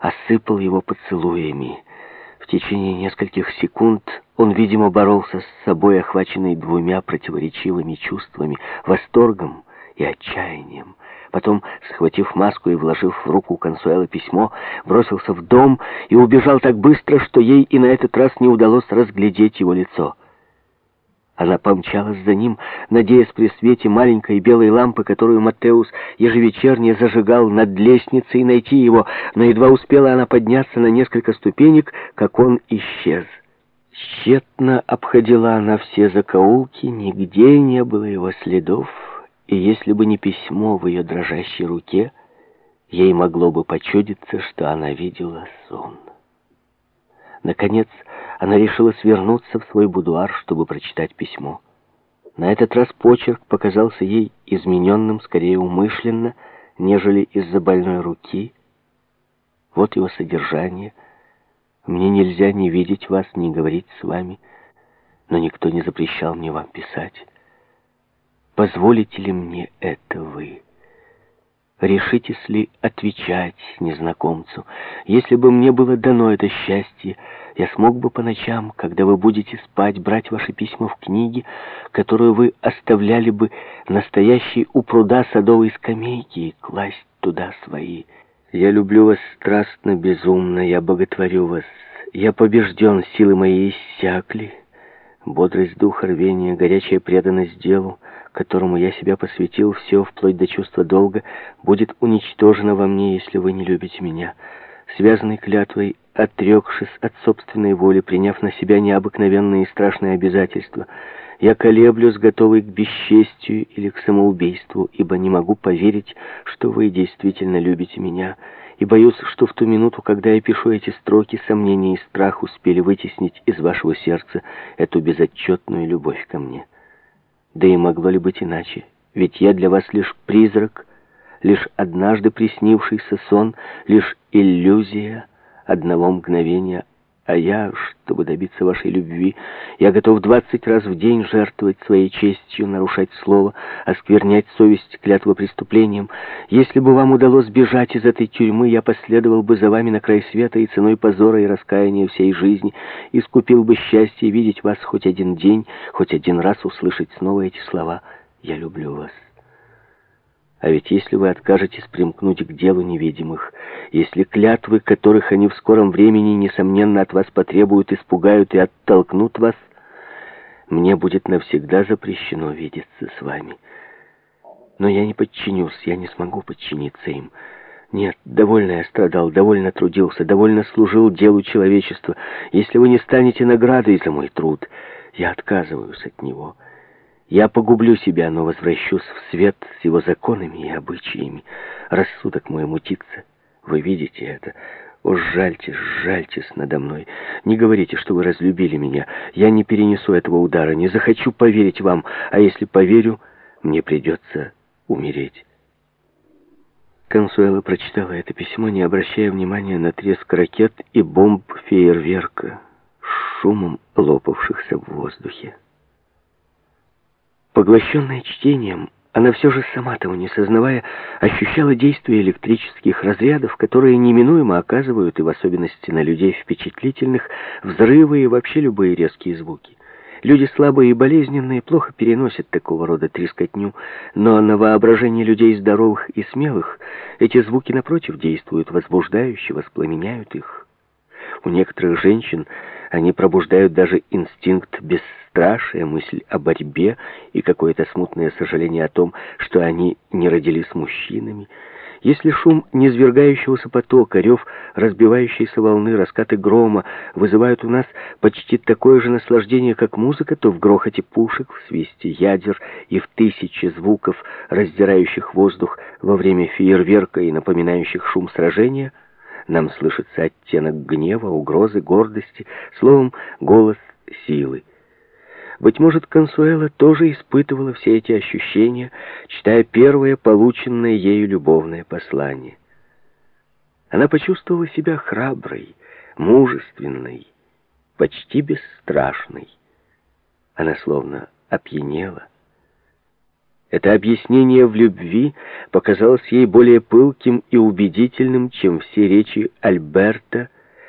осыпал его поцелуями. В течение нескольких секунд он, видимо, боролся с собой, охваченный двумя противоречивыми чувствами, восторгом и отчаянием. Потом, схватив маску и вложив в руку Консуэла письмо, бросился в дом и убежал так быстро, что ей и на этот раз не удалось разглядеть его лицо. Она помчалась за ним, надеясь при свете маленькой белой лампы, которую Маттеус ежевечерне зажигал над лестницей, найти его, но едва успела она подняться на несколько ступенек, как он исчез. Тщетно обходила она все закоулки, нигде не было его следов, и если бы не письмо в ее дрожащей руке, ей могло бы почудиться, что она видела сон. Наконец, она решила свернуться в свой будуар, чтобы прочитать письмо. На этот раз почерк показался ей измененным, скорее умышленно, нежели из-за больной руки. Вот его содержание. «Мне нельзя ни видеть вас, ни говорить с вами, но никто не запрещал мне вам писать. Позволите ли мне это вы?» Решитесь ли отвечать незнакомцу? Если бы мне было дано это счастье, я смог бы по ночам, когда вы будете спать, брать ваши письма в книге, которую вы оставляли бы настоящей у пруда садовой скамейки и класть туда свои. Я люблю вас страстно, безумно, я боготворю вас. Я побежден, силы мои иссякли. Бодрость духа, рвение, горячая преданность делу — которому я себя посвятил, все, вплоть до чувства долга, будет уничтожено во мне, если вы не любите меня. Связанный клятвой, отрекшись от собственной воли, приняв на себя необыкновенные и страшные обязательства, я колеблюсь, готовый к бесчестию или к самоубийству, ибо не могу поверить, что вы действительно любите меня, и боюсь, что в ту минуту, когда я пишу эти строки, сомнения и страх успели вытеснить из вашего сердца эту безотчетную любовь ко мне». Да и могло ли быть иначе? Ведь я для вас лишь призрак, лишь однажды приснившийся сон, лишь иллюзия одного мгновения. А я, чтобы добиться вашей любви, я готов двадцать раз в день жертвовать своей честью, нарушать слово, осквернять совесть клятва преступлением. Если бы вам удалось бежать из этой тюрьмы, я последовал бы за вами на край света и ценой позора и раскаяния всей жизни, искупил бы счастье видеть вас хоть один день, хоть один раз услышать снова эти слова «Я люблю вас». А ведь если вы откажетесь примкнуть к делу невидимых, если клятвы, которых они в скором времени, несомненно, от вас потребуют, испугают и оттолкнут вас, мне будет навсегда запрещено видеться с вами. Но я не подчинюсь, я не смогу подчиниться им. Нет, довольно я страдал, довольно трудился, довольно служил делу человечества. Если вы не станете наградой за мой труд, я отказываюсь от него». Я погублю себя, но возвращусь в свет с его законами и обычаями. Рассудок мой мутится. Вы видите это? О, жальтесь, жальтесь надо мной. Не говорите, что вы разлюбили меня. Я не перенесу этого удара, не захочу поверить вам. А если поверю, мне придется умереть. Консуэла прочитала это письмо, не обращая внимания на треск ракет и бомб фейерверка, шумом лопавшихся в воздухе. Поглощенная чтением, она все же сама того не сознавая, ощущала действие электрических разрядов, которые неминуемо оказывают, и в особенности на людей впечатлительных, взрывы и вообще любые резкие звуки. Люди слабые и болезненные плохо переносят такого рода трескотню, но на воображение людей здоровых и смелых эти звуки, напротив, действуют возбуждающе, воспламеняют их. У некоторых женщин они пробуждают даже инстинкт бесстрашия, мысль о борьбе и какое-то смутное сожаление о том, что они не родились мужчинами. Если шум низвергающегося потока, рев разбивающейся волны, раскаты грома вызывают у нас почти такое же наслаждение, как музыка, то в грохоте пушек, в свисте ядер и в тысяче звуков, раздирающих воздух во время фейерверка и напоминающих шум сражения — нам слышится оттенок гнева, угрозы, гордости, словом, голос силы. Быть может, Консуэла тоже испытывала все эти ощущения, читая первое полученное ею любовное послание. Она почувствовала себя храброй, мужественной, почти бесстрашной. Она словно опьянела. Это объяснение в любви показалось ей более пылким и убедительным, чем все речи Альберта,